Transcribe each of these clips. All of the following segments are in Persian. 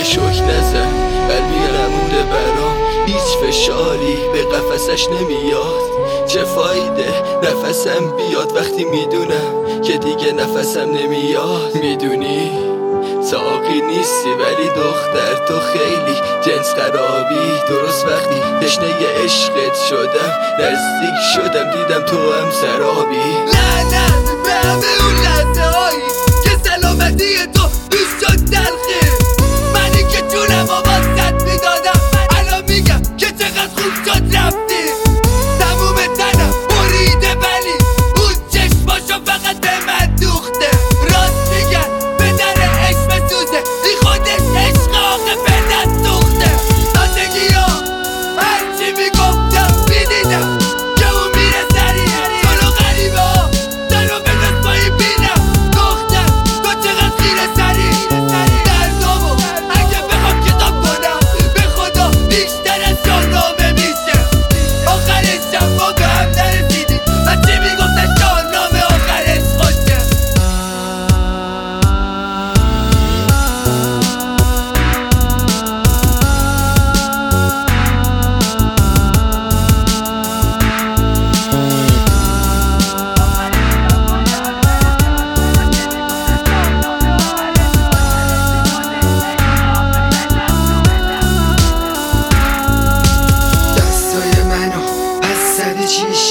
که شک نزن قلبی نمونده برام هیچ فشاری به قفسش نمیاد. چه فایده نفسم بیاد وقتی می‌دونم که دیگه نفسم نمیاد. می‌دونی ساقی نیستی ولی دختر تو خیلی جنس خرابی. درست وقتی تشنه عشقت شدم نزدیک شدم دیدم تو هم سرابی.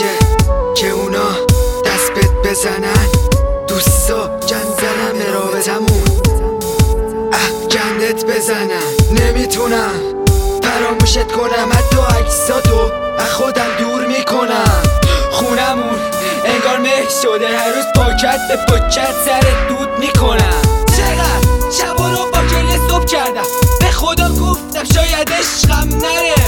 چیشه که اونا دست بت بزنن. دوستا جن به رابطمون. اه گندت بزنن. نمی‌تونم فراموشت کنم. حتی عکساتو از خودم دور می‌کنم. خونمون انگار مه شده. هر روز پاکت به پاکت سرت دود می‌کنم. چقدر شبا رو با گریه صبح کردم. به خدا گفتم شاید عشقم نره.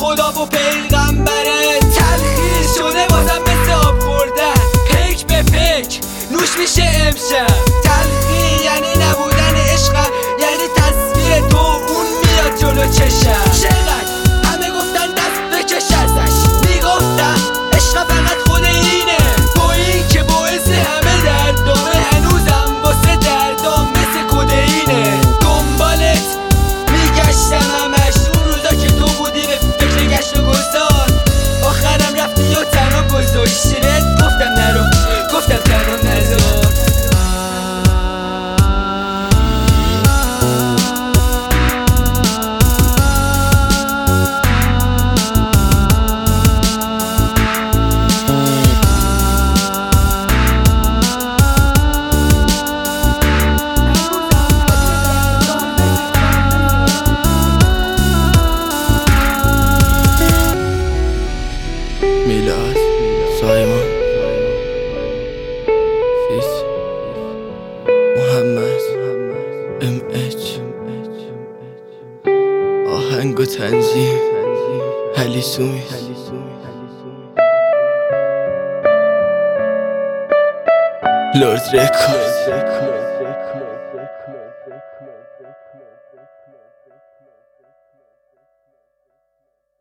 خدا و پیغمبره تلخیر شده بازم مثل آب خوردن. پیک به پیک نوش میشه امشب. تلخی یعنی نبودن عشقم یعنی تصویر تو اون میاد جلو چشم. ام اچ آهنگ و تنظیم. هلی سومیس لورد رکورد.